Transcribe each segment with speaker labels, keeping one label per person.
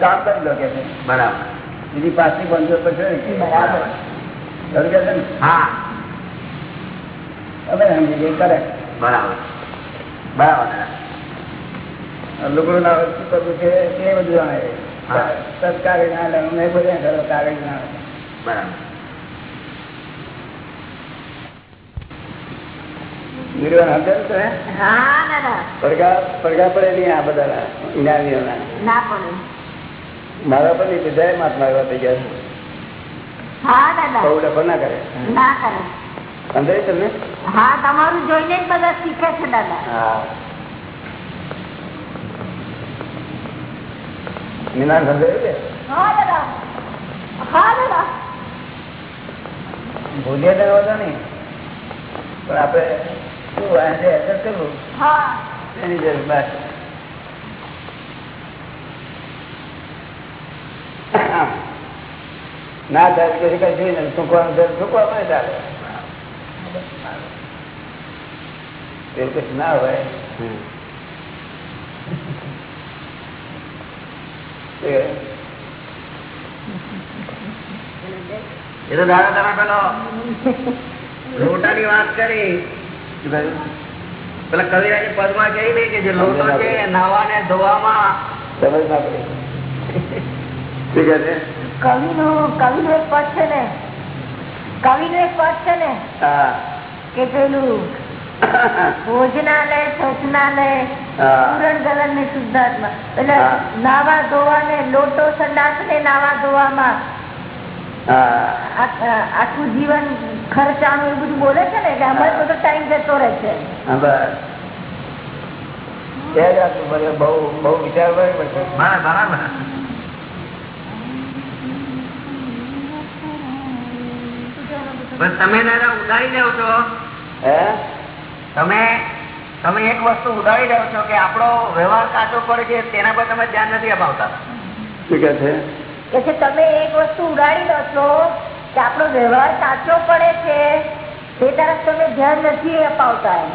Speaker 1: કામ કરી લો કે
Speaker 2: બરાબર.
Speaker 1: બીજી પંચો?
Speaker 2: હા.
Speaker 1: હવે સમજી કરે.
Speaker 2: બરાબર. બરાબર.
Speaker 1: લુગડું ના શું કરવું છે એ બધું
Speaker 2: હા.
Speaker 1: કાગળ ના લે મેં બોલ્યા કરો કાગળ ના
Speaker 2: બરાબર.
Speaker 1: નિર્વાણ સમજે છે
Speaker 3: હા?
Speaker 1: પડઘા પડઘા પડે નહીં આ બધા ઇનામીઓના મારા પર નહીં બધા મહાત્મા એવા થઈ ગયા બહુ ડફર ના કરે.
Speaker 3: ના કરે.
Speaker 1: સમજાય તમને?
Speaker 3: હા તમારું જોઈને બધા શીખે છે દાદા
Speaker 1: હા. નિનાન સમજાયું કે?
Speaker 3: હા દાદા હા દાદા
Speaker 1: ભૂલીએ તો નહીં. પણ આપણે એની જરૂર ના થાય તો કઈ ને ચૂકવાનું છે ચૂકવા પડે ચાલે એવું કશું ના હોય એ
Speaker 2: તો દાદા, તમે પેલો લોટાની વાત કરી? પેલા કવિરાજી પદમાં કહી ને કે જે લોટો છે નાવા ને ધોવામાં
Speaker 1: સમજ ના પડી શું કહે છે?
Speaker 3: કવિનું કવિનું એક પદ છે ને. કવિનું એક પદ છે ને કે પેલું ભોજનાલય શોચનાલય પૂરણ ગલન ને શુદ્ધાત્મા. એટલે. નાવા ધોવા ને લોટો સંડાસ ને નાવા ધોવામાં. આખું જીવન ખર્ચાનું એવું બધું બોલે છે ને એટલે અમારે બધો ટાઈમ જતો રહે છે.
Speaker 1: બહુ વિચાર બરાબર
Speaker 2: તમે દાદા ઉડાડી દો છો.
Speaker 1: હે?
Speaker 2: તમે તમે એક વસ્તુ ઉડાવી દો છો કે આપણો વ્યવહાર કાચો પડે છે તેના પર તમે ધ્યાન નથી અપાવતા.
Speaker 1: શું કે છે?
Speaker 3: કે છે તમે એક વસ્તુ ઉડાડી દો છો કે આપણો વ્યવહાર સાચો પડે છે તે તરફ તમે ધ્યાન નથી અપાવતા એમ.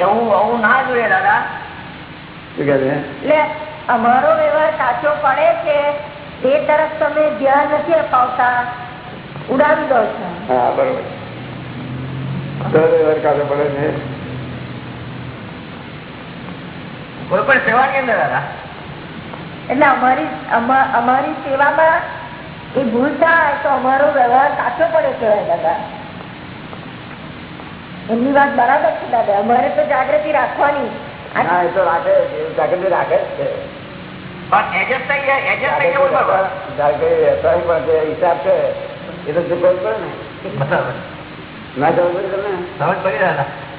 Speaker 2: એવું એવું ના જોઈએ દાદા.
Speaker 1: શું કે છે?
Speaker 3: એટલે અમારો વ્યવહાર સાચો પડે છે તે તરફ તમે ધ્યાન નથી અપાવતા. ઉડાવી દો છો.
Speaker 1: હા બરોબર. તો વ્યવહાર કાઢવો પડે છે.
Speaker 2: કોઈ પણ સેવાની અંદર દાદા.
Speaker 3: એટલે અમારી અમારી સેવામાં એ ભૂલ થાય તો અમારો વ્યવહાર સાચો પડે કહેવાય દાદા. એમની વાત બરાબર છે દાદા. અમારે તો જાગૃતિ રાખવાની.
Speaker 1: જાગૃતિ રાખે છે. હિસાબ છે એ તો ચૂકવવું પડે ને. ના જવું પડે તમને?
Speaker 2: સમજ પડી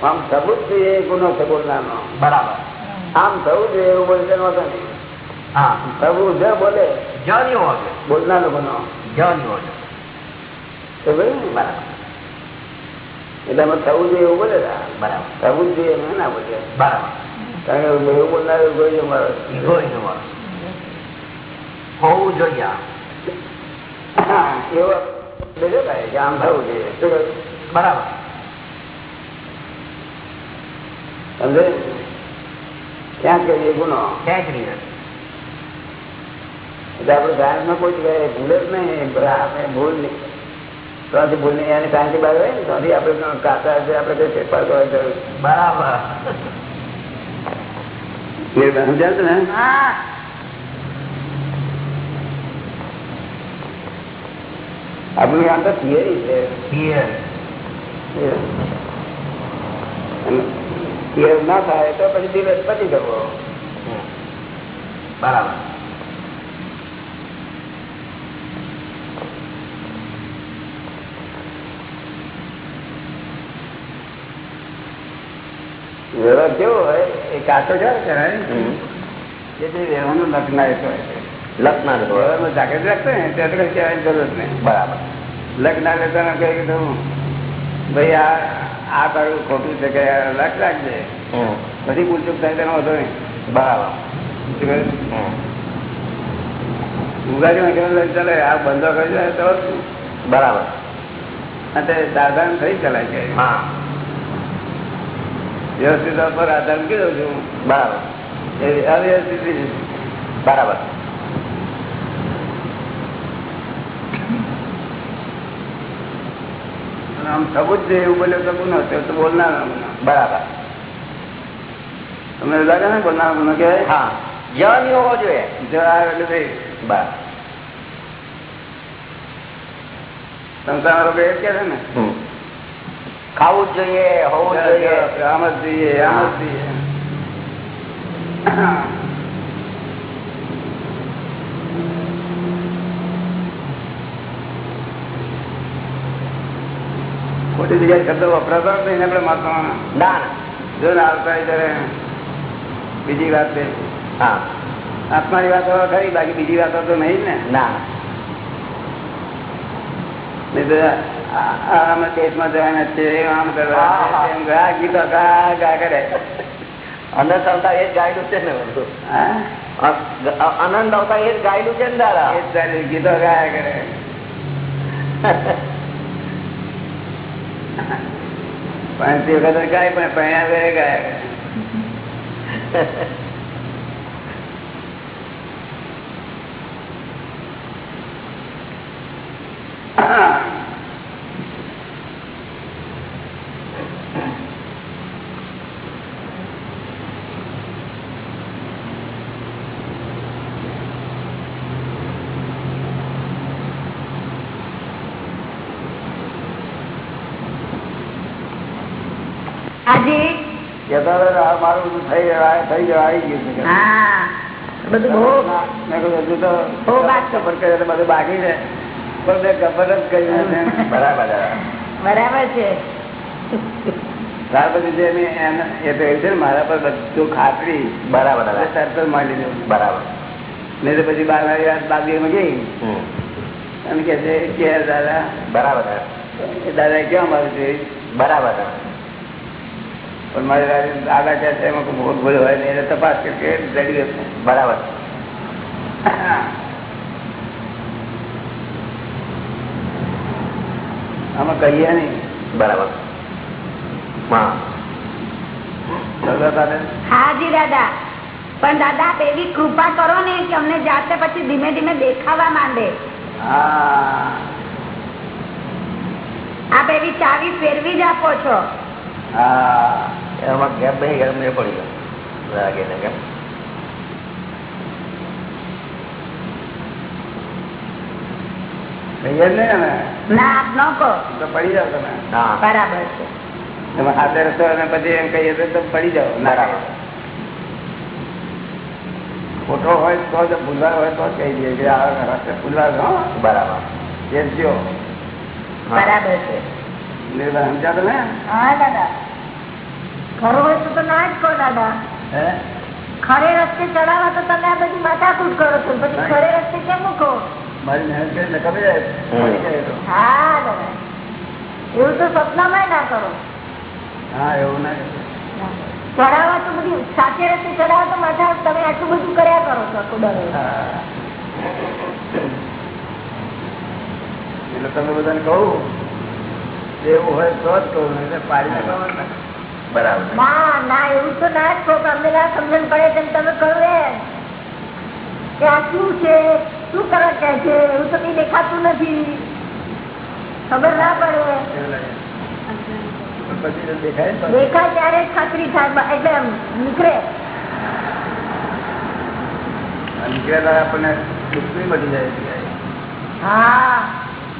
Speaker 1: આમ થવું જ જોઈએ એ ગુનો છે બોલનારનો
Speaker 2: બરાબર.
Speaker 1: આમ થવું જોઈએ એવું બોલે તેનો વાંધો નહીં.
Speaker 2: હા.
Speaker 1: થવું છે બોલે તો ભાઈ ને?
Speaker 2: બરાબર.
Speaker 1: એટલે અમે થવું જોઈએ એવું બોલે
Speaker 2: બરાબર.
Speaker 1: થવું જોઈએ એમ ના બોલે.
Speaker 2: બરાબર.
Speaker 1: કારણ કે એવું બોલનાર કોઈ અમારો
Speaker 2: ઈગો ઈગો હોવું જોઈએ
Speaker 1: હા, એવો બેઠો થાય કે આમ થવું જોઈએ. શું
Speaker 2: બરાબર.
Speaker 1: સમજે ક્યાં કરીએ ગુનો?
Speaker 2: ક્યાંક જ નહીં
Speaker 1: એટલે આપણે સાયન્સમાં કોઈ જગ્યાએ ભૂલે જ નહીં પણ આપણે ભૂલ નહીં ત્યાંથી ભૂલ નહીં એની સાયન્સની બહાર હોય ને ત્યાંથી આપણે કાતા છે આપણે કઈ ફેરફાર કરવા જરૂર
Speaker 2: બરાબર
Speaker 1: સમજાય છે ને
Speaker 3: હા
Speaker 1: આપણું આમ તો થિયરી છે
Speaker 2: Fear.
Speaker 1: થિયર ના થાય તો પછી દિવસ પછી કરવો
Speaker 2: બરાબર
Speaker 1: વ્યવહાર કેવો હોય? એ કાચો જાય એટલે વ્યવહારનું લગ્ન આવ્યો હોય છે
Speaker 2: લખના
Speaker 1: વ્યવહારમાં જાગૃત રાખતો ને ત્યાં તો કઈ કહેવાની જરૂર નહીં.
Speaker 2: બરાબર.
Speaker 1: લગ્ન લેતા કહી કીધું ભાઈ આ આ તારું ખોટું છે કે લખ રાખજે. બધી ભૂલચૂક થાય તેનો વધુ નહીં.
Speaker 2: બરાબર.
Speaker 1: ઉગાડી ચાલે? આ બંધો કરી જાય તો
Speaker 2: બરાબર.
Speaker 1: અને સાધારણ થઈ ચલાય છે.
Speaker 2: હા.
Speaker 1: વ્યવસ્થિત પર આધાર મૂકી છું.
Speaker 2: બરાબર.
Speaker 1: અવ્યવસ્થિત
Speaker 2: બરાબર.
Speaker 1: આમ થવું જ જોઈએ એવું બોલ્યો તો ગુનો તો બોલનાર
Speaker 2: બરાબર.
Speaker 1: તમને લાગે ને બોલનાર ગુનો કહેવાય?
Speaker 2: હા. જવાની હોવો જોઈએ.
Speaker 1: જવા એટલે ભાઈ
Speaker 2: બરાબર.
Speaker 1: સંસાર એ જ છે ને.
Speaker 2: ખાવું જ જોઈએ હોવું જ જોઈએ.
Speaker 1: આમ જ જોઈએ આમ જ જોઈએ. ખોટી જગ્યાએ શબ્દો વપરાતા જ નહીં ને આપણે મહાત્મા
Speaker 2: ના ના.
Speaker 1: જો ને આવતા ત્યારે બીજી વાત છે.
Speaker 2: હા.
Speaker 1: આત્માની વાતો ખરી બાકી બીજી વાતો તો નહીં ને.
Speaker 2: ના.
Speaker 1: નહીં તો આ- આ અમે દેશમાં જવાના છે આમ કરવા
Speaker 2: હા, હા.
Speaker 1: ગા ગીતો ગા ગા કરે.
Speaker 2: અંદર આવતા એ જ ગાયેલું છે ને બધું. આનંદ આવતા એ જ ગાયેલું છે ને દાદા?
Speaker 1: એ જ ચાલ્યું, ગીતો ગાયા કરે. પણ તે વખતે ગાય પણ પહેણા વેરે ગાયા કરે
Speaker 3: હાજી
Speaker 1: કહેતા હતા, આ મારું બધું થઈ ગયું, આ થઈ ગયું, આવી ગયું છે.
Speaker 3: હા બધું બહુ
Speaker 1: મેં કીધું, હજુ તો
Speaker 3: બહુ બાકી.
Speaker 1: ખબર કરે તો બધું બાકી છે. પણ મેં ખબર જ કરી
Speaker 2: બરાબર
Speaker 3: બરાબર છે.
Speaker 1: ત્યાર પછી જે એ પહેર્યું છે મારા પર બધું ખાતરી.
Speaker 2: બરાબર
Speaker 1: માંડી મળી લીધું
Speaker 2: બરાબર.
Speaker 1: નહીં તો પછી બાર વાગે વાત બાગીમાં ગઈ.
Speaker 2: હમ.
Speaker 1: અને કે છે કે દાદા.
Speaker 2: બરાબર
Speaker 1: દાદા કેવા મારું છે
Speaker 2: બરાબર.
Speaker 1: પણ મારે દાદા કહે છે એમાં ભૂલ ભૂલ હોય નહીં. એટલે તપાસ કે જડી
Speaker 2: બરાબર.
Speaker 1: આમાં કહીએ નહીં.
Speaker 2: બરાબર.
Speaker 3: હાજી દાદા પણ દાદા આપ એવી કૃપા કરો ને કે અમને જાતે પછી ધીમે ધીમે દેખાવા માંડે.
Speaker 1: હા.
Speaker 3: આપ એવી ચાવી ફેરવી જ આપો છો.
Speaker 1: હા.
Speaker 2: એમાં ગેપ નહીં ગરમ એ પડી ગયો. લાગે ને
Speaker 1: નહીં ખોટો હોય તો જ ભૂલવા હોય તો કહી દે કે આ ભૂલવા હો.
Speaker 2: બરાબર.
Speaker 3: બરાબર છે.
Speaker 1: સમજાતો ને
Speaker 3: હા દાદા. ખરું હોય તો ના જ કહો દાદા.
Speaker 1: હે?
Speaker 3: ખરે રસ્તે ચડાવો તો તમે આ બધી માથાકૂટ કરો છો. પછી ખરે રસ્તે કેમ મૂકો?
Speaker 1: મારી મહેનત કરીને ખબર જાય. તો.
Speaker 3: હા દાદા. એવું તો સપનામાં ના કરો.
Speaker 1: હા એવું ના
Speaker 3: ચડાવવા તો બધી સાચે રસ્તે ચડાવવા તો માથા તમે આટલું બધું કર્યા કરો છો આખું
Speaker 1: એટલે તમે બધાને કહું એવું હોય તો જ કહું નહીં પાડી કહો
Speaker 2: બરાબર.
Speaker 3: ના ના એવું તો ના જ કહો કે અમને ના સમજણ પડે તેમ તમે કહ્યું એમ કે આ શું છે? શું કરવા કહે છે? એવું તો કઈ દેખાતું નથી. ખબર ના પડે.
Speaker 1: એવું લાગે. પણ પછી તો દેખાય ને તો.
Speaker 3: દેખાય ત્યારે ખાતરી થાય. એટલે આમ નીકળે.
Speaker 1: આ આપણને દુઃખની મટી જાય
Speaker 3: હા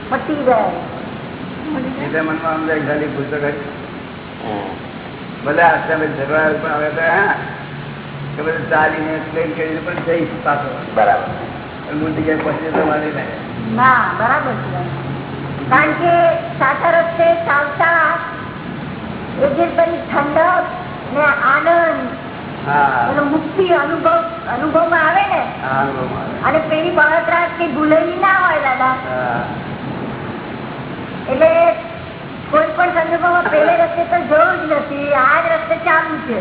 Speaker 3: પતી જાય.
Speaker 1: એટલે મનમાં અંદર ખાલી પુસ્તક તો ભલે આશ્રમે આવે તો હા કે બધું ચાલીને explain કરીને પણ જઈશ પાછો.
Speaker 2: બરાબર.
Speaker 1: અને જગ્યાએ પહોંચી તો વાંધો
Speaker 3: ના બરાબર છે. કારણ કે સાચા રસ્તે ચાલતા એ જે પેલી ઠંડક ને આનંદ
Speaker 1: હા.
Speaker 3: એનો મુક્તિ અનુભવ અનુભવમાં આવે ને. અને પેલી બળતરા ભૂલેલી ના હોય દાદા. એટલે પણ સંજોગોમાં પેલે રસ્તે તો જરૂર જ નથી આ જ રસ્તે ચાલુ છે.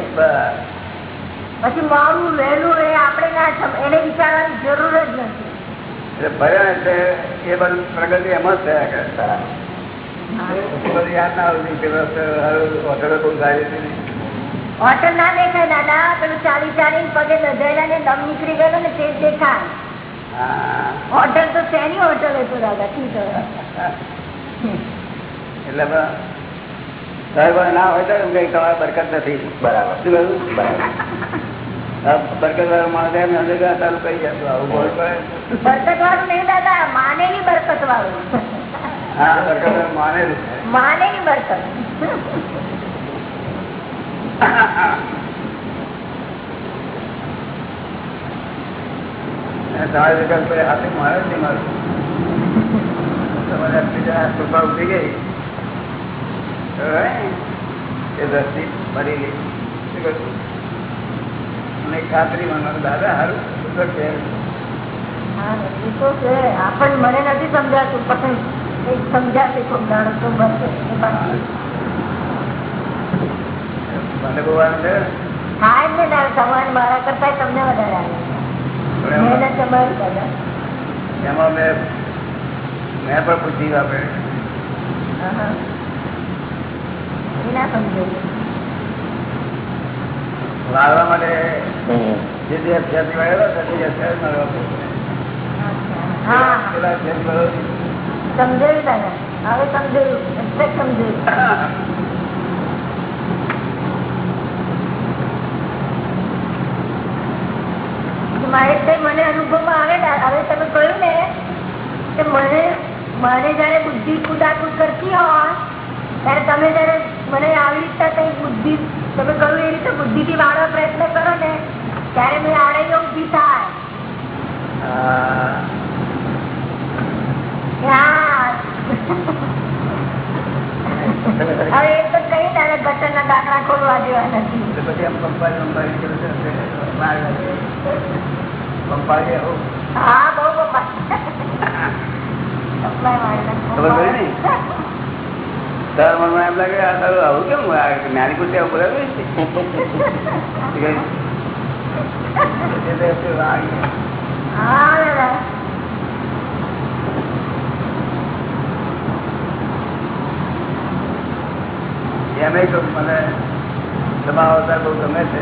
Speaker 3: પછી મારું વહેલું રહે આપણે ના એને વિચારવાની જરૂર જ નથી.
Speaker 1: એટલે ભર્યા એટલે એ બધું પ્રગતિ એમાં જ થયા કરે
Speaker 2: બરાબર
Speaker 1: યાદ ના આવતી કે હોટલો બહુ સારી હતી ને.
Speaker 3: હોટલ ના દેખાય દાદા પેલું ચાલી ચાલી પગે દધાયેલા ને દમ નીકળી ગયેલો ને તે દેખાય. હોટલ તો શેની હોટલ હતું દાદા ઠીક?
Speaker 1: એટલે ના હોય તો કઈ તમારે બરકત નથી.
Speaker 2: બરાબર.
Speaker 1: શું કહ્યું?
Speaker 2: બરાબર.
Speaker 1: આ બરકત વાળો માણસ એમ અંદર ગયા કહી જતું આવું બોલ પડે
Speaker 3: બરકત વાળું નહીં દાદા માનેલી બરકત વાળું.
Speaker 1: હા બરકત માનેલું.
Speaker 3: માનેલી બરકત.
Speaker 1: તમારે વિકલ્પ હાથે મારે જ નહીં મારું. તમારે કૃપા ઉઠી ગઈ. એ શું? મને ખાતરી મને દાદા સારું શું છે?
Speaker 3: તો મને નથી સમજાતું પણ સમજાશે સમજાણો તો બનશે એ બાકી
Speaker 1: મને બહુ આનંદ થાય
Speaker 3: ને દાદા તમારે મારા કરતા તમને વધારે આવે
Speaker 1: પણ એમાં-
Speaker 3: મહેનત તમારી દાદા
Speaker 1: એમાં મેં મેં પણ પૂછી આપણે
Speaker 3: સમજાયું
Speaker 1: વાળવા માટે. જે વાળેલો તે
Speaker 3: સમજાયું હવે સમજાયું. સમજાયું. મારે કઈ મને અનુભવમાં આવે હવે તમે કહ્યું ને કે મને મને જયારે બુદ્ધિ કુદાકુદ કરતી હોય ત્યારે તમે જયારે મને આવી રીતે કઈ બુદ્ધિ તમે કહ્યું એ રીતે બુદ્ધિ થી વાળવા પ્રયત્ન કરો ને ત્યારે મેં આડે ઊભી થાય
Speaker 1: હા.
Speaker 3: હા. હવે એ તો કઈ દાદા ગટરના દાખલા ખોલવા જેવા નથી
Speaker 1: પછી આમ. પંપાળી આવું.
Speaker 3: હા બહુ પપ્પા સપ્લાય
Speaker 1: ખબર ને? તારા મનમાં એમ લાગે આ તારું આવું કેમ આવું બોલાવે છે? એમ કે આ
Speaker 3: હા દાદા
Speaker 1: એમ એ કહું મને તમારો અવતાર બહુ ગમે છે.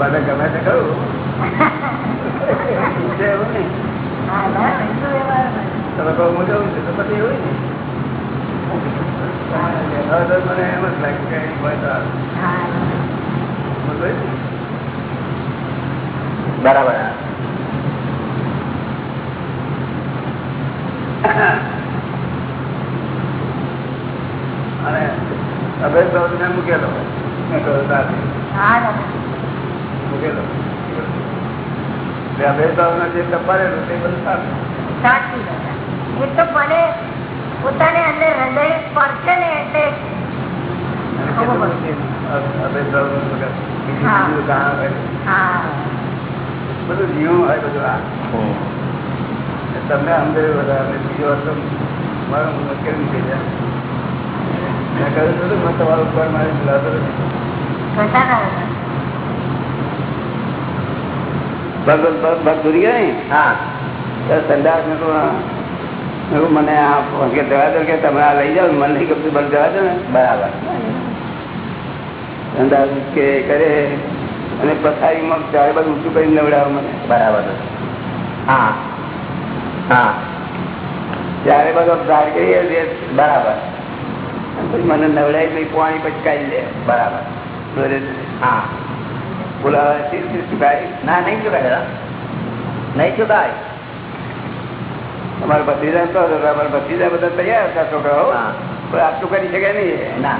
Speaker 1: મને ગમે છે કહું છે એવું નહીં?
Speaker 3: ના.
Speaker 1: તમે કહો હું જવું છું તો પછી એવું નહીં મને એમ જ લાગે કે ને.
Speaker 2: બરાબર.
Speaker 1: અને અભય મૂકેલો? મૂકેલો? જે તે બધું
Speaker 3: સાચું એ તો મને પોતાને અંદર હૃદય સ્પર્શે ને એટલે
Speaker 1: બધું જીવું હોય બધું આ. તમને બધા અને બીજો અર્થ મારું મુશ્કેલ નીકળી જાય મેં કહ્યું હતું મેં તમારું ઉપર મારી બોલાવતો નથી. દૂરી ગયા ને?
Speaker 2: હા.
Speaker 1: સંદાસ કહું, મને આ કે જવા દો કે તમે આ લઈ જાઓ મને નહીં ગમતું મને જવા દો ને.
Speaker 2: બરાબર.
Speaker 1: સંદાસ કે કરે અને પથારીમાં ચારે બાજુ ઊંચું કરીને નવડાવો મને.
Speaker 2: બરાબર. હા. હા.
Speaker 1: ચારે બાજુ ધાર કરીએ
Speaker 2: બરાબર.
Speaker 1: મને નવડાવી પાણી પચકાઈ લે.
Speaker 2: બરાબર. હા. ના નહીં ચુકાય દાદા નહીં ચુકાય
Speaker 1: અમારા ભત્રીજા તો હતો, અમારા ભત્રીજા બધા તૈયાર હતા છોકરાઓ
Speaker 2: હા.
Speaker 1: પણ આટલું કરી શકે નહીં
Speaker 2: ના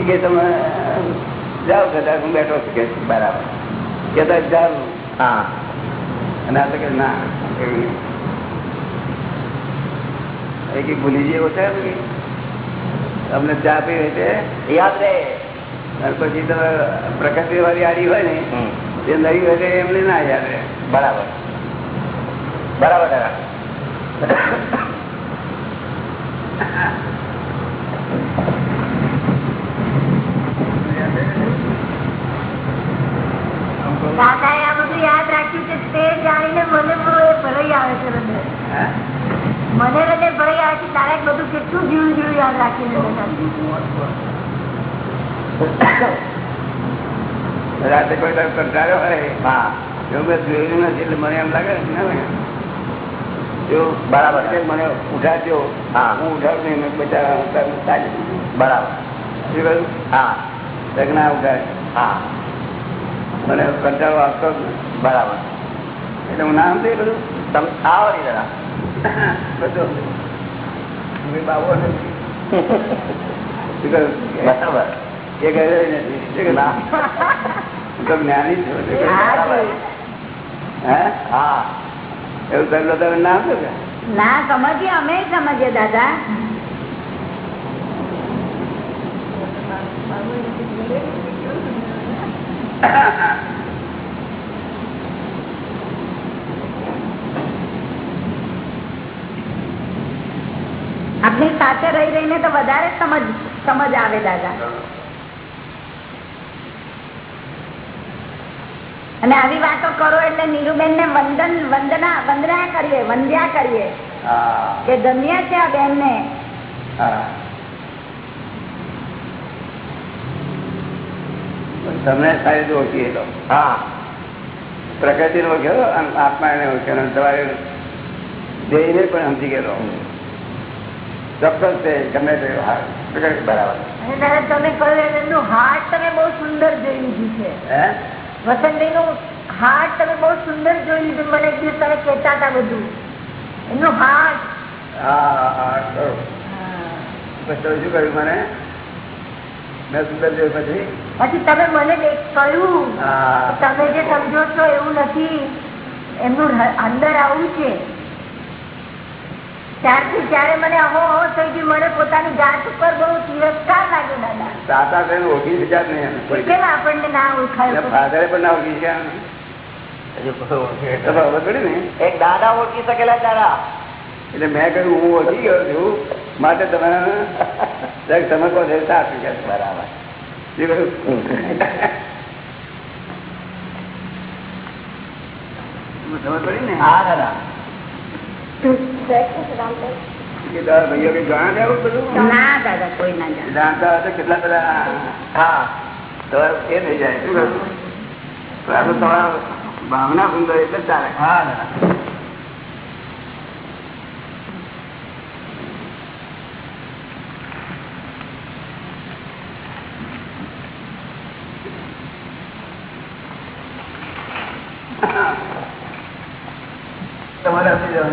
Speaker 1: એ કે તમે જાઓ કદાચ હું બેઠો છું કે
Speaker 2: બરાબર
Speaker 1: કદાચ જાઉં
Speaker 2: હા
Speaker 1: અને આ તો કે ના એવું નહીં. એ કે ભૂલી જઈએ ઓછા કે અમને ચા પી હોય તે
Speaker 2: યાદ રહે
Speaker 1: અને પછી તો પ્રકૃતિ વાળી આડી હોય ને એ નવી હોય એમને ના યાદ રહે.
Speaker 2: બરાબર. બરાબર દાદા.
Speaker 3: દાદાએ આ બધું યાદ રાખ્યું છે તે જાણીને મને પણ ભરાઈ આવે છે હૃદય મને હૃદય ભરાઈ આવે છે તારે બધું કેટલું જીવું જીવું યાદ રાખીને બેઠા છે.
Speaker 1: રાતે કોઈ કંટાળ્યો હોય
Speaker 2: હા
Speaker 1: એવું મેં જોયેલું નથી એટલે મને એમ લાગે ને જો
Speaker 2: બરાબર.
Speaker 1: મને ઉઠાડ્યો
Speaker 2: હા.
Speaker 1: હું ઉઠાડું નહીં બચારા
Speaker 2: બરાબર.
Speaker 1: શું કહ્યું?
Speaker 2: હા.
Speaker 1: લગ્ના ઉઠાડે
Speaker 2: હા.
Speaker 1: મને કંટાળો આવતો જ
Speaker 2: બરાબર.
Speaker 1: એટલે હું નામ દે બધું.
Speaker 2: તમે આવો ને જરા.
Speaker 1: બધું. બાબો નથી.
Speaker 2: બરાબર.
Speaker 1: એ કહે નથી શું કહ્યું?
Speaker 2: ના?
Speaker 1: હું તો જ્ઞાની છું.
Speaker 3: હા, જી.
Speaker 1: હે.
Speaker 2: હા?
Speaker 1: એવું કરેલો તમે નામ શું કે?
Speaker 3: ના સમજીએ અમે સમજીએ દાદા. આપની સાથે રહી રહીને તો વધારે સમજ સમજ આવે દાદા. અને આવી વાતો કરો એટલે નીરુબેન ને વંદન વંદના વંદના કરીએ વંદ્યા કરીએ. કે ધન્ય છે આ બેન ને
Speaker 1: હા. તમને સારી રીતે ઓળખી લો
Speaker 2: હા.
Speaker 1: પ્રકૃતિ ને ઓળખ્યો આત્મા એને ઓળખ્યો તમારે દેહને પણ સમજી ગયેલો. ચોક્કસ છે ગમે તે
Speaker 2: બરાબર.
Speaker 3: તમે કહ્યું એમ એમનું હાર્ટ તમે બહુ સુંદર જોઈ લીધું છે.
Speaker 1: હે?
Speaker 3: વસંતભાઈ નું હાર્ટ તમે બહુ સુંદર જોઈ લીધું. મને એક દિવસ તમે કેતા હતા બધું. એમનું હાર્ટ.
Speaker 1: પછી તમે શું મને? મેં સુંદર જોયું પછી?
Speaker 3: પછી તમે મને કહ્યું. તમે જે સમજો છો એવું નથી. એમનું અંદર આવું છે. ત્યારથી ત્યારે મને અહો અહો થઈ ગયું મને પોતાની જાત ઉપર બહુ તિરસ્કાર લાગ્યો દાદા.
Speaker 1: તાતા થઈને ઓળખી શક્યા જ નહીં?
Speaker 3: કેમ આપણને ના ઓળખાય.
Speaker 1: ફાધરે પણ ના ઓળખી શક્યા ને.
Speaker 2: હજુ બધું ઓળખી
Speaker 1: તો ખબર પડી ને?
Speaker 2: એક દાદા ઓળખી શકેલા દાદા.
Speaker 1: એટલે મેં કહ્યું હું ઓળખી ગયો છું માટે તમે તમે કહો છો સાચું કે
Speaker 2: બરાબર?
Speaker 1: સમજ પડી ને
Speaker 2: હા દાદા.
Speaker 1: ભાવના સુંદર એટલે ચાલે.
Speaker 2: હા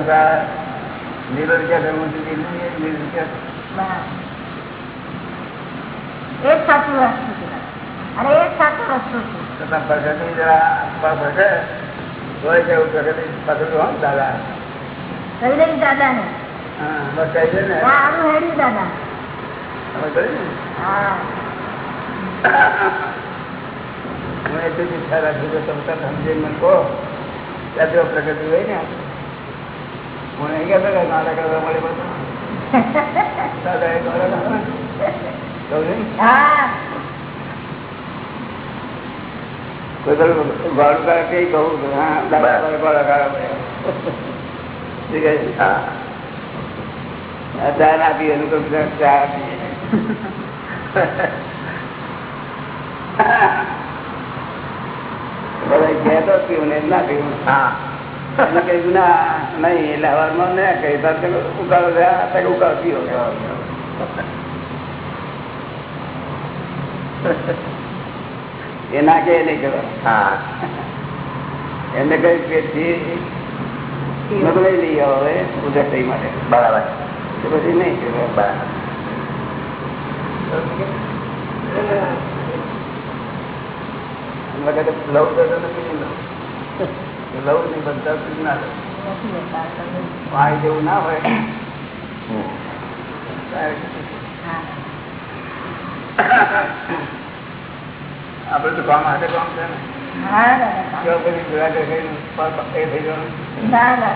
Speaker 2: દાદા
Speaker 1: તમારે આપી જવાનું કે આ લીલો રૂપિયા કરવું છે લીલું એ લીલું રૂપિયા
Speaker 3: બરાબર. એ જ સાચું વસ્તુ છે. અરે એ જ સાચો છે.
Speaker 1: છતાં પ્રગતિ જરા પર પ્રગટે તોય કેવું પ્રગતિ. પાછું તો દાદા.
Speaker 3: કહી દઈ દાદા ને
Speaker 1: હા બસ કહી દે ને.
Speaker 3: સારું હેડ્યું દાદા.
Speaker 1: તમે કહ્યું ને.
Speaker 3: હા.
Speaker 1: હું એટલી જ ઈચ્છા રાખું કે તમે તરત મને કહો. ત્યાં પ્રગતિ હોય ને. હું નહીં કહેતો કે નાના કરવા મળે બધું દાદા એ દ્વારા કહું નહીં
Speaker 3: હા
Speaker 1: કોઈ પેલું ગોળ કરે કઈ કહું તો હા દાદા પર ગોળ કરે ઠીક છે
Speaker 2: હા
Speaker 1: આ ચા ના પીએ એનું તો બીજા ચા પીએ બધા કહેતો જ પીવું ને ના પીવું
Speaker 2: હા
Speaker 1: એને કહ્યું ના નહીં એટલે ના કહી ઉકાળો છે ઉકાળો પીવો એ ના કે નહીં કરો એમને કઈ પેટથી નતું લઈ આવો હવે પૂજા થઈ માટે.
Speaker 2: બરાબર.
Speaker 1: તો પછી નહીં પીવે.
Speaker 2: બરાબર.
Speaker 1: વખતે લવ તો તો નથી લવની બધા ના
Speaker 3: હોય.
Speaker 1: પાણી જેવું ના હોય. આપડે તો કામ હાથે કામ છે ને.
Speaker 3: ના ના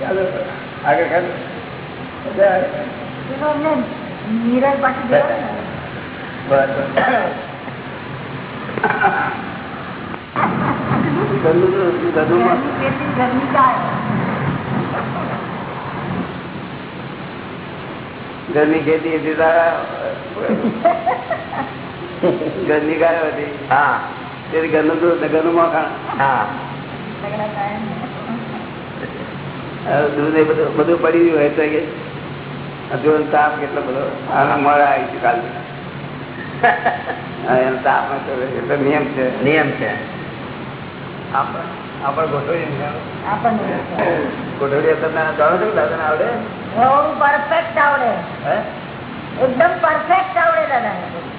Speaker 1: ચાલો આગળ ચાલો
Speaker 3: મિરર.
Speaker 1: બસ ઘરનું ખેતી ઘરની ગાયો હતી.
Speaker 2: હા.
Speaker 1: તેથી ઘરનું દૂધ ઘરનું મકાન.
Speaker 2: હા.
Speaker 1: દૂધ એ બધું બધું પડી ગયું હોય તો કે હજુ તાપ કેટલો બધો આના મળે આવી છે કાલે. એનો તાપ હતો નિયમ છે.
Speaker 2: નિયમ છે.
Speaker 1: આપણે ગોઠવી ગોઠવી તમને જાણો છો આવડે?
Speaker 3: પરફેક્ટ આવડે.
Speaker 1: હે?
Speaker 3: એકદમ પરફેક્ટ આવડે દાદા આવડે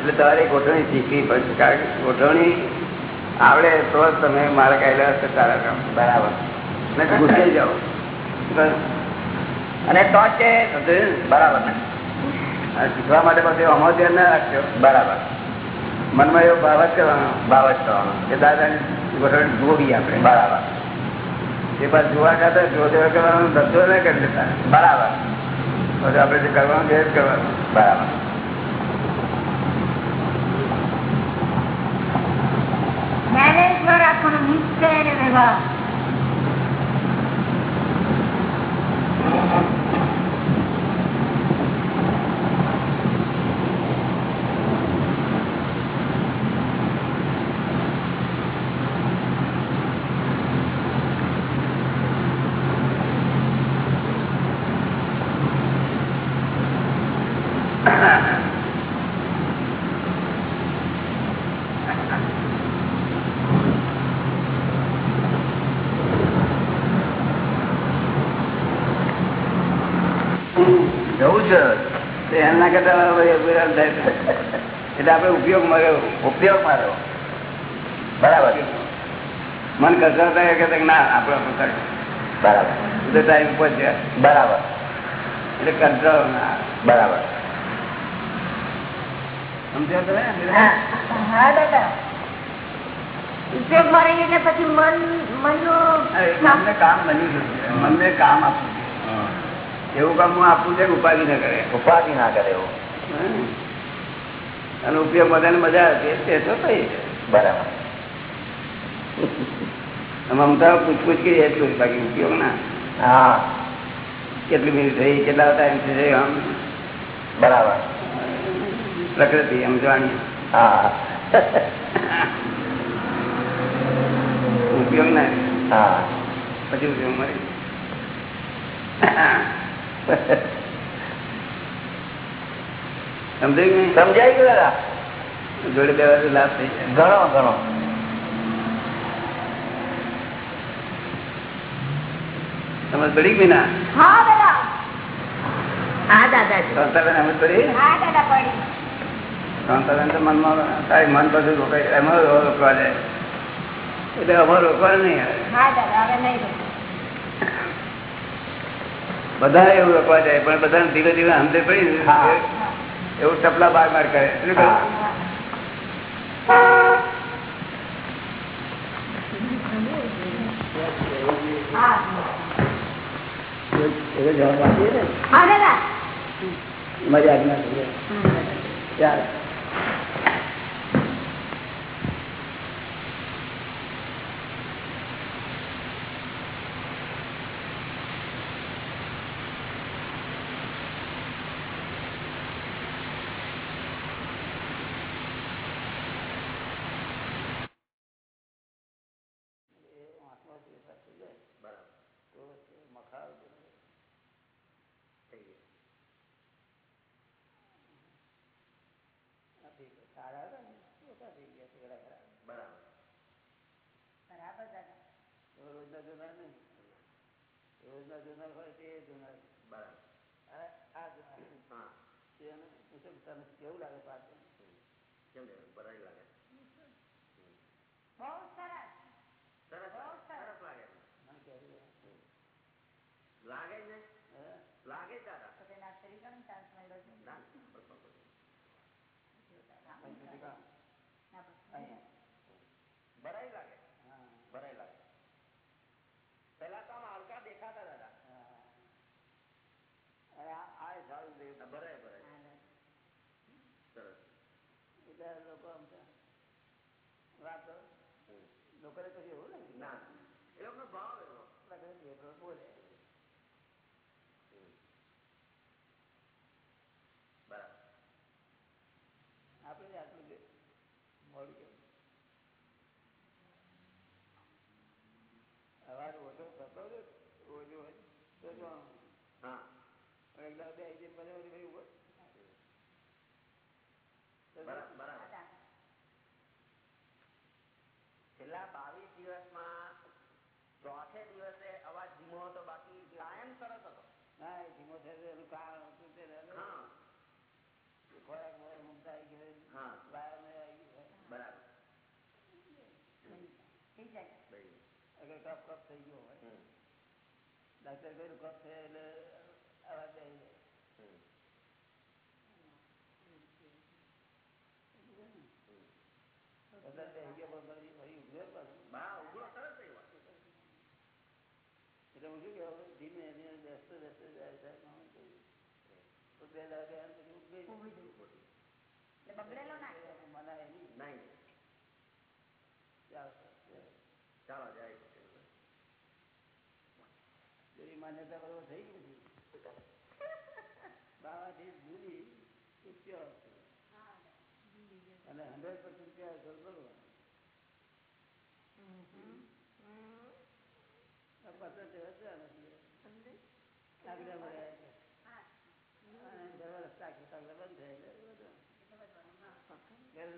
Speaker 1: એટલે તમારે ગોઠવણી શીખવી પડશે. કારણ કે ગોઠવણી આવડે તો તમે મારા કાયદા હશે સારા કામ.
Speaker 2: બરાબર.
Speaker 1: ગુસાઈ જાઓ.
Speaker 2: અને તો
Speaker 1: ને?
Speaker 2: બરાબર.
Speaker 1: શીખવા માટે પછી અમો ધ્યાન ના રાખજો.
Speaker 2: બરાબર.
Speaker 1: મનમાં એવો ભાવ જ કરવાનો,
Speaker 2: ભાવ જ કરવાનો
Speaker 1: કે દાદાની ગોઠવણી જોવી આપણે.
Speaker 2: બરાબર.
Speaker 1: એ પાછ જોવા ખાતા જો દેવા કરવાનો ધંધો ના કરી લેતા
Speaker 2: બરાબર.
Speaker 1: પછી આપણે જે કરવાનું છે એ જ કરવાનું.
Speaker 2: બરાબર.
Speaker 1: Bella. થાય એટલે આપણે ઉપયોગ મળ્યો
Speaker 2: ઉપયોગ મારો બરાબર.
Speaker 1: મન કસરત કે ના આપણે
Speaker 2: બરાબર.
Speaker 1: ટાઈમ ઉપર છે
Speaker 2: બરાબર.
Speaker 1: એટલે કંટ્રોલ ના
Speaker 2: બરાબર.
Speaker 1: સમજ્યા તમે?
Speaker 3: હા. હા દાદા. ઉપયોગમાં રહીએ એટલે પછી મન મનનું
Speaker 1: અરે, કામ બની ગયું મનને કામ આપવું છે. એવું કામ હું આપવું છે ઉપાધિ ના કરે?
Speaker 2: ઉપાધિ ના કરે એવું.
Speaker 1: અને ઉપયોગ બધાને મજા આવતી તે તો થઈ
Speaker 2: બરાબર.
Speaker 1: મમતા પૂછપૂછ કરી એટલું બાકી ઉપયોગ ના.
Speaker 2: હા.
Speaker 1: કેટલી મિનિટ થઈ કેટલા ટાઈમ થઈ આમ?
Speaker 2: બરાબર.
Speaker 1: પ્રકૃતિ એમ જાણી
Speaker 2: હા.
Speaker 1: ઉપયોગ ના.
Speaker 2: હા.
Speaker 1: પછી ઉપયોગ મળે. સમજાયું કે
Speaker 2: ગયું દાદા.
Speaker 1: જોડે બે વાર લાભ થઈ જાય.
Speaker 2: ઘણો ઘણો.
Speaker 1: સમજ પડી ગઈ ના?
Speaker 3: હા દાદા. હા દાદાજી
Speaker 1: સમજ પડી?
Speaker 3: હા દાદા પડી.
Speaker 1: સંતાબેન તો મનમાં તારી મન બધું રોકાય એમાં રોકવા જાય. એટલે અમારે રોકવા નહીં આવે.
Speaker 3: હા દાદા હવે નહીં રોકું.
Speaker 1: બધા એવું રોકવા જાય પણ બધાને ધીરે ધીરે સમજે પડી. એવું ટપલા બાર બાર કરે. શું કહ્યું? આપીએ ને ચાલો. રોજના જોનાર નહીં. રોજના જોનાર હોય તે જોનાર.
Speaker 2: બરાબર.
Speaker 1: આ જોનાર. કેવું લાગે પાછું?
Speaker 2: કેમ બરાબર લાગે.
Speaker 3: બહુ સરસ.
Speaker 2: સરસ લાગે.
Speaker 1: મને
Speaker 2: લાગે ને?
Speaker 1: હે?
Speaker 2: લાગે દાદા
Speaker 3: તો તેના તરીકે ચાન્સ મળ્યો છે
Speaker 2: ના,
Speaker 4: બધા લોકો આમ તો વાતો લોકોને કશું એવું નથી
Speaker 2: ના? એ લોકોનો ભાવ એવો.
Speaker 4: બોલે
Speaker 2: બરાબર
Speaker 4: આપણે જ આટલું જ મોડું કેવું અવાજ ઓછો થતો જ ઓછો હોય તો જાણું
Speaker 2: હા
Speaker 4: એક દાડો બે આઈ જઈને બધા વળી ભાઈ ઊભો
Speaker 2: બરાબર બરાબર છેલ્લા બાવીસ દિવસમાં ચોથે દિવસે અવાજ ધીમો હતો બાકી કાયમ સરસ હતો
Speaker 4: ના એ ધીમો થયો તો એનું કારણ હતું તે
Speaker 2: હા
Speaker 4: ખોરાક મોરાક મમતા આવી ગયો
Speaker 2: હા.
Speaker 4: વાયર ને આવી ગયું
Speaker 2: બરાબર
Speaker 5: થઈ જાય
Speaker 2: બરાબર.
Speaker 4: અગર કફ કફ થઈ ગયો હોય. ડાક્ટર કહ્યું કફ થયા એટલે આવા જાય. એટલે હું શું ધીમે ધીમે બેસતો બેસતો જાય સાહેબ બે.
Speaker 5: એટલે બગડેલો ના કહેવાય.
Speaker 4: મનાય નહીં
Speaker 2: નહીં
Speaker 4: ચાલો
Speaker 2: ચાલો જાય
Speaker 4: એવી માન્યતા બરોબર થઈ ગઈ છે બાવાથી જુદી.
Speaker 5: હા.
Speaker 4: અને હંડ્રેડ પર્સન્ટ પ્યોર રસ્તા ખેતા બંધ થાય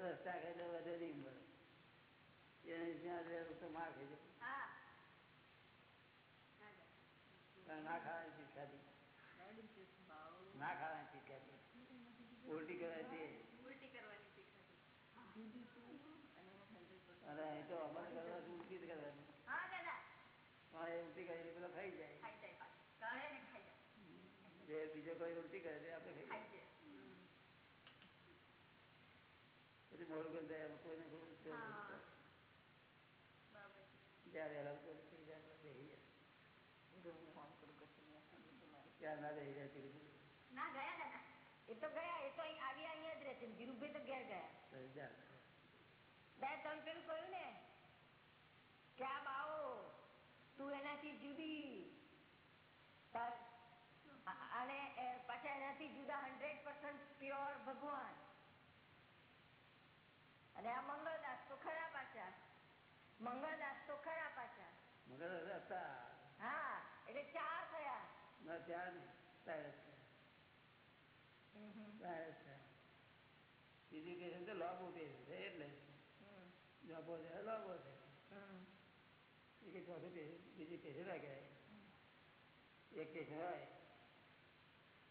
Speaker 4: રસ્તા ખાય વધે નહીં મળે જ્યાં માર ખાઈ જાય. કારણ ઉલટી
Speaker 5: કરવાની
Speaker 4: અહીં તો અમારે કરવાથી ઉલટી જ કરવાની. ઉલટી કરી પેલો ખાઈ જાય.
Speaker 5: જાય જાય
Speaker 4: જે બીજો કોઈ ઉલટી કરે છે આપણે ખાઈ જાય.
Speaker 5: જાય
Speaker 4: પછી મોડું કરી દે કોઈને કોઈ
Speaker 5: હા. બરાબર છે.
Speaker 4: જ્યારે હેરાન કરે થઈ જાય એટલે બેસી જાય
Speaker 5: જો હું ફોન કરું પછી મેં
Speaker 4: ત્યાં ના તે
Speaker 5: ના ગયા દાદા એ તો ગયા એ તો આવી અહીંયા જ રહે છે ધીરુભાઈ તો ઘેર ગયા. બે ત્રણ પેલું કહ્યું ને કે આ બાવો તું એનાથી જુદી. અને પાછા એનાથી જુદા હંડ્રેડ પર્સન્ટ પ્યોર ભગવાન. અને આ મંગળદાસ તો ખરા પાછા. મંગળદાસ તો ખરા પાછા.
Speaker 4: મંગળદાસ હતા
Speaker 5: હા એટલે ચાર થયા
Speaker 4: ના ત્યાં. બીજું કે છે તો કે છે એટલે
Speaker 5: હમ.
Speaker 4: લાભો છે લાભો છે
Speaker 5: હમ.
Speaker 4: કે ચોથું કે બીજું ના કહેવાય એક કેસ હોય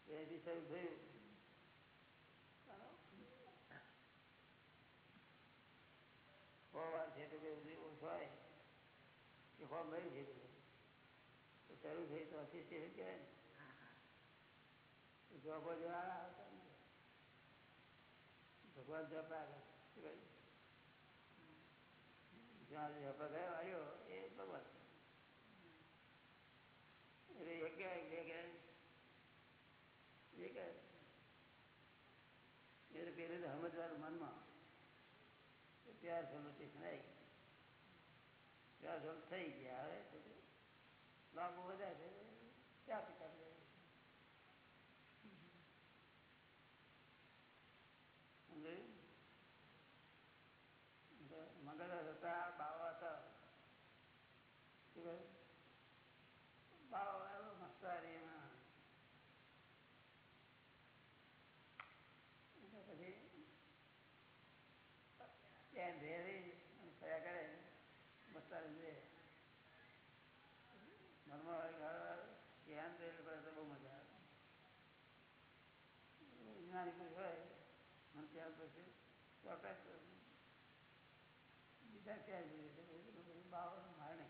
Speaker 4: એથી શરૂ થયું સોવાર છે તો કે ઓછું હોય કે ફોર્મ ભર્યું છે તો શરૂ થઈ તો સ્ટેશન કહેવાય ને જોબો જેવા. ભગવાન જપા જ્યાં જપા ગયો આવ્યો, એ ભગવાન. એટલે એ કહેવાય બે કહેવાય એ કહેવાય એટલે પેલું સમજવાનું મનમાં. ત્યાર પ્યાર સોલ્યુશન આવી. પ્યાર સોલ્વ થઈ ગયા હવે લાભો વધારે છે ક્યાં પિતા મંગળ હતા બાવા હતા શું કહ્યું? બાવા આવ્યો મસ્તારી એમાં એટલે પછી ત્યાં ભેરી અને ફર્યા કરે મસ્તારી રે મનમાં ધ્યાન રહેલું કરે તો બહુ મજા આવે જ્ઞાની પુરુષ હોય મને ત્યાં પછી ચોક્કસ બીજા ક્યાં જોઈએ બાવાનું મારે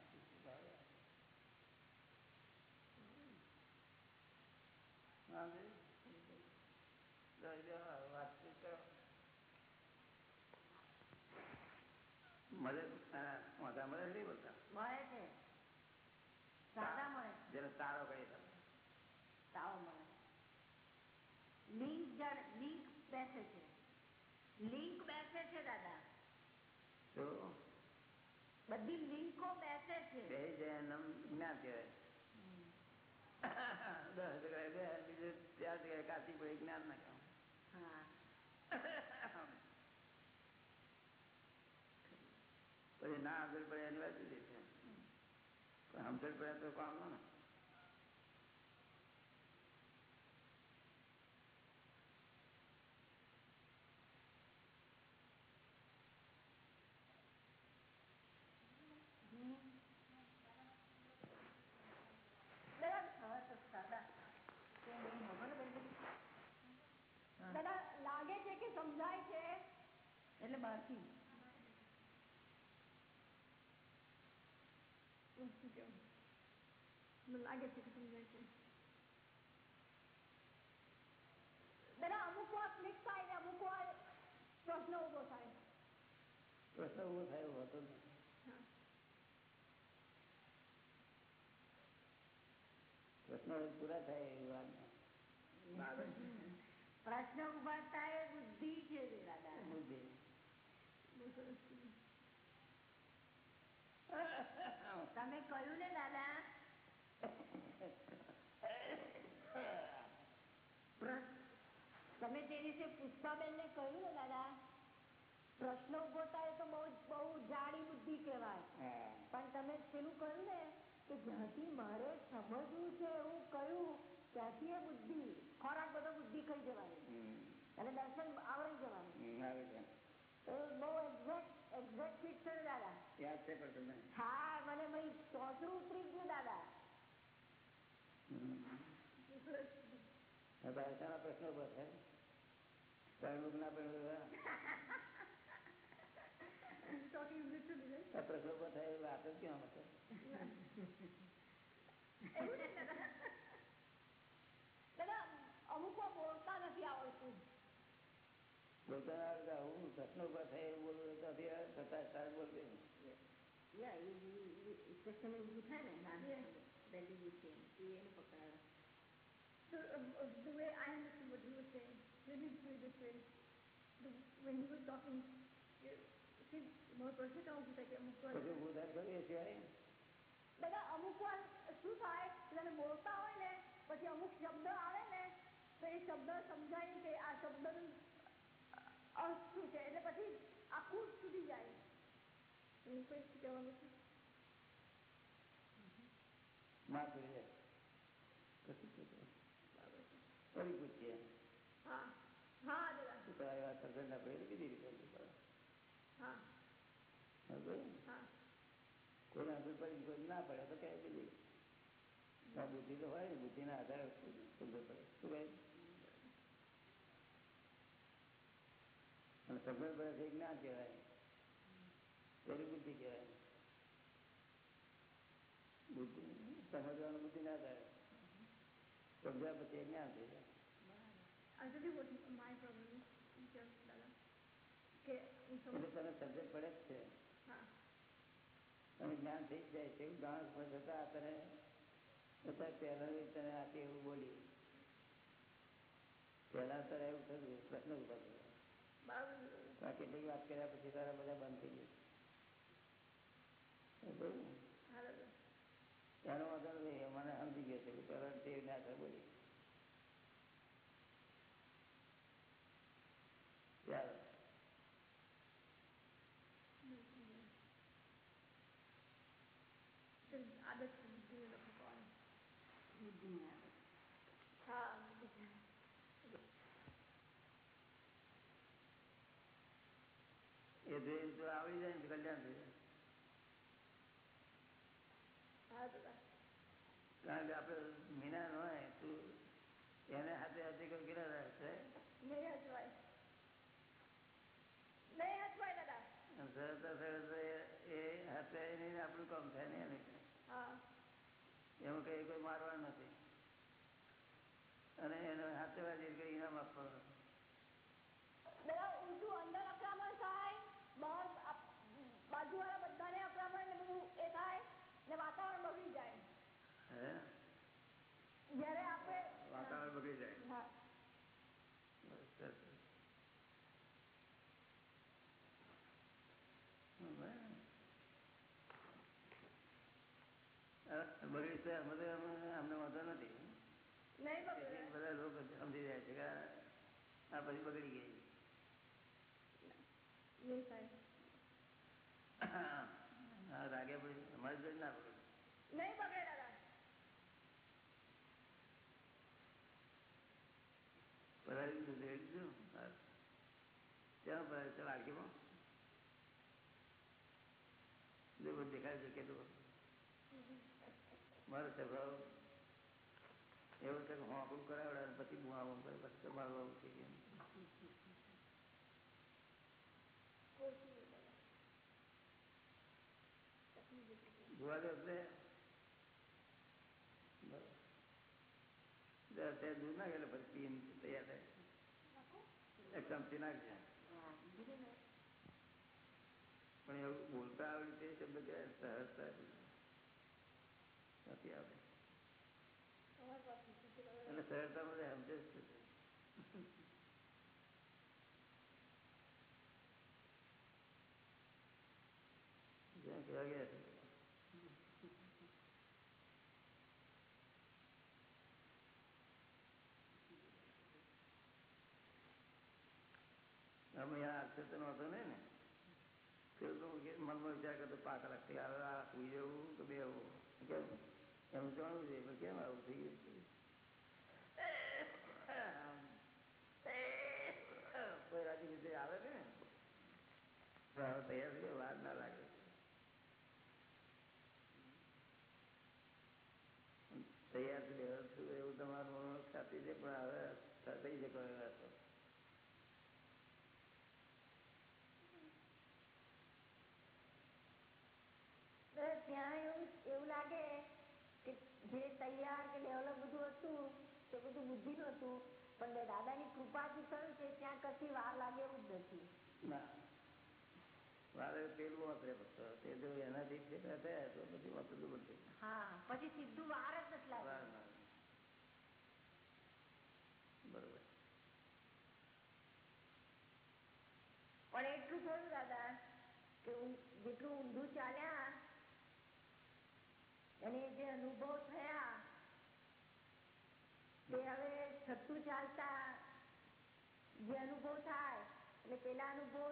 Speaker 4: વાતચીત કરો મદદ મોટા મદદ નહીં બોલતા
Speaker 5: મળે છે. સાદા મળે
Speaker 4: જેને
Speaker 5: મળે લિંક
Speaker 3: બધી લિંકો બેસે છે
Speaker 4: બે જાય એમ જ્ઞાન કહેવાય દસ જગ્યાએ બે બીજું ચાર જગ્યાએ કાચી પડે જ્ઞાન ના કહું
Speaker 3: હા
Speaker 4: પછી ના સમજણ પડે એની વાત જુદી છે પણ સમજણ પડે તો કામ ને
Speaker 3: દાદા દાદા દાદા લાગે છે કે સમજાય છે એટલે બહારથી શું કેવું? મને લાગે છે કે સમજાય છે. દાદા અમુક વાર ક્લિક થાય ને અમુક વાર પ્રશ્ન ઊભો થાય.
Speaker 4: પ્રશ્ન ઊભો થાય એવો હતો નહીં પ્રશ્નો પૂરા થાય એવી વાત.
Speaker 3: પ્રશ્ન ઊભા થાય એ બુદ્ધિ છે દાદા
Speaker 4: બુદ્ધિ
Speaker 3: બહુ સરસ કીધું. તમે કહ્યું ને દાદા. તમે જે રીતે પુષ્પાબેન ને કહ્યું ને દાદા પ્રશ્ન ઊભો થાય તો બહુ બહુ જાડી બુદ્ધિ કહેવાય. પણ તમે પેલું કહ્યું ને કે જ્યાંથી મારે સમજવું છે એવું કહ્યું ત્યાંથી એ બુદ્ધિ ખોરાક બધો બુદ્ધિ ખાઈ જવાની. અને દર્શન આવડી જવાનું
Speaker 4: હમ, આવે છે
Speaker 3: તો બહુ એક્ઝેક્ટ એક્ઝેક્ટ ફિટ છે ને દાદા
Speaker 4: યાદ છે પણ તમને?
Speaker 3: હા મને ભાઈ ચોથરું ઉતરી ગયું દાદા.
Speaker 4: શાના પ્રશ્નો પર ના પરણવું પ્રશ્નો ઊભા થાય વાત જ ક્યાં હતો
Speaker 3: અમુક બોલતા નથી આવડતું.
Speaker 4: બોલતા આવું પ્રશ્નો ઊભા થાય એવું બોલું તો થતા સાર
Speaker 3: Yeah, you, you, you, for some of you time and not yeah. then you can see and for the...
Speaker 6: So uh, the way I understood what you were saying, really through this way, the, when you were talking, more પડશે તો શું થાય અમુક વાર
Speaker 4: ઉદાર કરીએ છીએ
Speaker 3: બધા અમુક વાર શું થાય તમે બોલતા હોય ને પછી અમુક શબ્દ આવે ને તો એ શબ્દ સમજાય કે આ શબ્દ અર્થ શું છે એટલે પછી આખું સુધી જાય
Speaker 4: ના પડે બીજી રીતે
Speaker 3: હા હા
Speaker 4: કોઈને બુદ્ધિ તો હોય ને બુદ્ધિના આધારે સમજણ પડે શું કહે અને સમજણ પડે છે જ્ઞાન કહેવાય. પેલી બુદ્ધિ કહેવાય. બુદ્ધિ સમજવાનું બુદ્ધિ ના થાય. સમજ્યા પછી એ જ્ઞાન થઈ જાય તને સમજણ પડે જ છે. અને જ્ઞાન થઈ જ જાય જાણ છતાં તને છતાં પહેલા તને આપી એવું બોલી. પહેલા તારે એવું થયું પ્રશ્ન ઊભા થયો. કેટલીક વાત કર્યા પછી તારા બધા બંધ થઈ ગયું એનો વગર મને સમજી ગયો છે કે પહેલા તે ના થાય બોલી એ જોઈને તો આવડી જાય ને કલ્યાણ થઈ જાય
Speaker 6: હા દાદા
Speaker 4: કારણ કે આપણે મીના ન હોય તું એને હાથે હાથે કોઈ કેટલા રહેશે
Speaker 6: નહીં હચવાય નહીં હચવાય દાદા
Speaker 4: અને સરળતા સરળતા એ- હાથે નહીં આપણું કામ થાય ને એને.
Speaker 6: હા.
Speaker 4: એમાં કઈ કોઈ મારવાનું નથી. અને એને હાથે વાજી ઇનામ આપવાનું
Speaker 3: દાદા ઊંધું અંદર અકરામણ થાય બહાર અપ- બાજુવાળા બધાને અકરામણ ને બધું એ થાય ને વાતાવરણ બગડી જાય
Speaker 4: હે
Speaker 3: જયારે આપણે
Speaker 4: વાતાવરણ બગડી જાય
Speaker 3: હા
Speaker 4: બસ, સરસ. બગડી તો અમે અમને વાંધો નથી. બધા લોકો સમજી જાય છે કે આ- પછી બગડી ગઈ. રાગે પડી અમારી જોડે ના પડે
Speaker 6: નહીં બગડે દાદા
Speaker 4: પરાળી દૂધ રેડી દીધું હા. ક્યાં પરાળી છે લાડકીમાં જો બધું દેખાય છે કેટલું મારો સ્વભાવ એવો છે કે હું આપણું કરાવડા પછી હું આવું કરે પછી તમારું આવું થઈ ગયું જોવા દે એટલે દૂધ નાખે એટલે પછી પીએમ તૈયાર થાય. એક ચમચી નાખજે. પણ એવું બોલતા આવડે તે શબ્દ કે સહજતા નથી આવડે એટલે સરળતા મને સમજે. જ્યાં કહેવા ગયા છે અમે આ અક્ષર નહીં ને કે મનમાં વિચાર કરતો પાક લાગતી આવે આ સુઈ જવું કે બે આવું કેમ એમ જાણવું છે કેમ આવું થઈ ગયું છે? કોઈ રાજી રીતે આવે ને તો હવે તૈયાર થઈ વાર ના લાગે. તૈયાર થઈ છું એવું તમારું ખાતી છે પણ હવે થઈ
Speaker 3: તો ત્યાં એવું એવું લાગે કે જે તૈયાર કે ડેવલપ બધું હતું તે બધું બુદ્ધિ નું હતું પણ દાદાની કૃપાથી થયું છે ત્યાં કશી વાર લાગે એવું જ નથી.
Speaker 4: ના. મારે પેલું વાપરે ફક્ત તે જો એનાથી ભેગા થયા તો પછી વાપરલું બધું
Speaker 3: પછી સીધું વાર જ નથી
Speaker 4: વાર બરોબર.
Speaker 3: પણ એટલું થયું દાદા કે જેટલું ઊંધું ચાલ્યા અને જે અનુભવ થયા તે હવે છઠ્ઠું ચાલતા જે અનુભવ થાય એટલે પેલા અનુભવ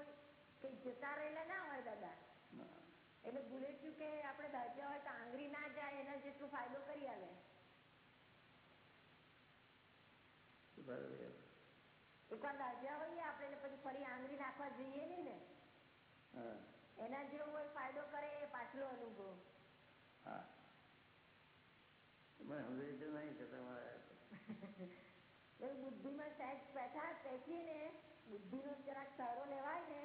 Speaker 3: જતા રહેલા ના હોય દાદા. એટલે બુલેટ કે આપણે દાજ્યા હોય તો આંગળી ના જાય એના જેટલું ફાયદો કરી આવે. એકવાર દાજ્યા હોઈએ આપણે પછી ફરી આંગળી નાખવા જઈએ નહીં ને. એના જેવો હોય ફાયદો કરે એ પાછલો અનુભવ.
Speaker 4: હા. સમજાય છે નહીં છે તમારે
Speaker 3: બુદ્ધિમાં સહેજ બેઠા બેઠી ને બુદ્ધિનો જરાક સહારો લેવાય ને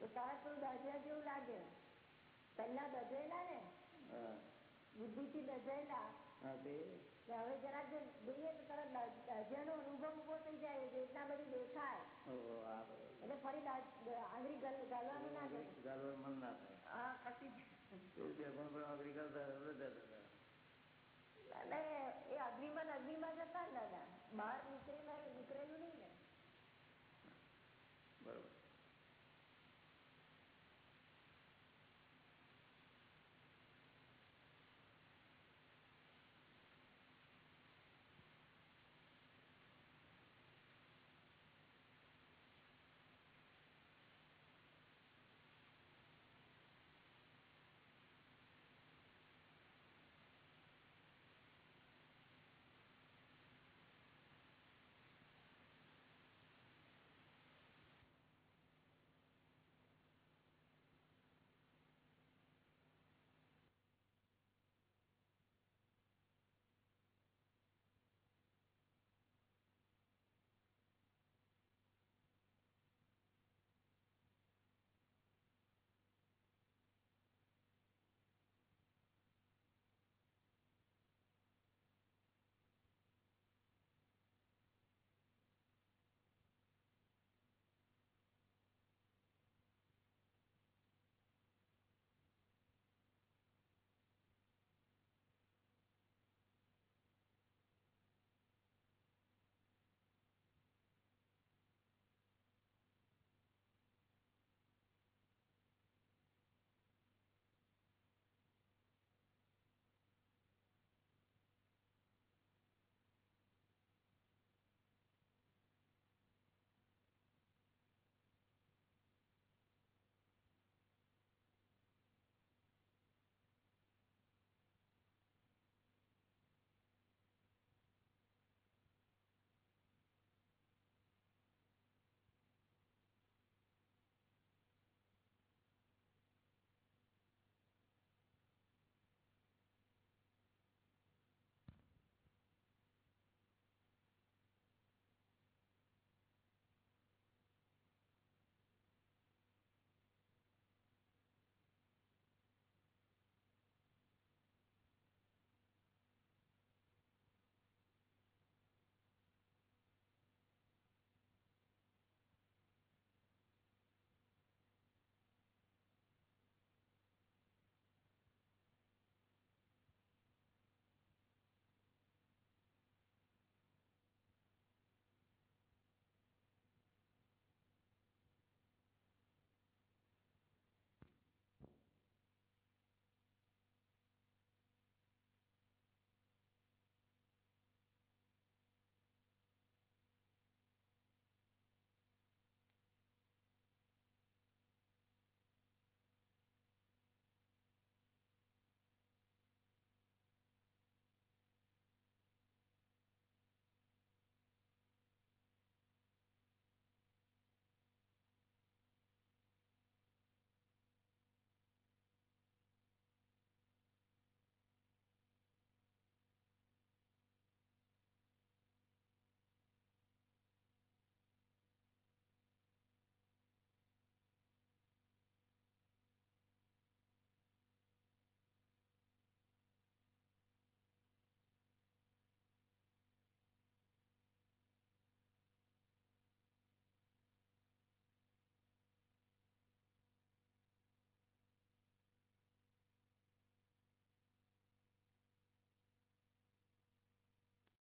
Speaker 3: તો તરત થોડું દજ્યા જેવું લાગે? પહેલા દજેલા ને?
Speaker 4: બુદ્ધિ
Speaker 3: કે હવે જરાક જોઈએ તો તરત અનુભવ ઊભો થઈ જાય વેદના બધી દેખાય. એટલે ફરી આંગળી ગલ- ગાલવાનું ના ગમે
Speaker 4: મન ના થાય.
Speaker 3: હા. એટલે એ અગ્નિમાં અગ્નિમાં જતા દાદા બહાર નીકળીને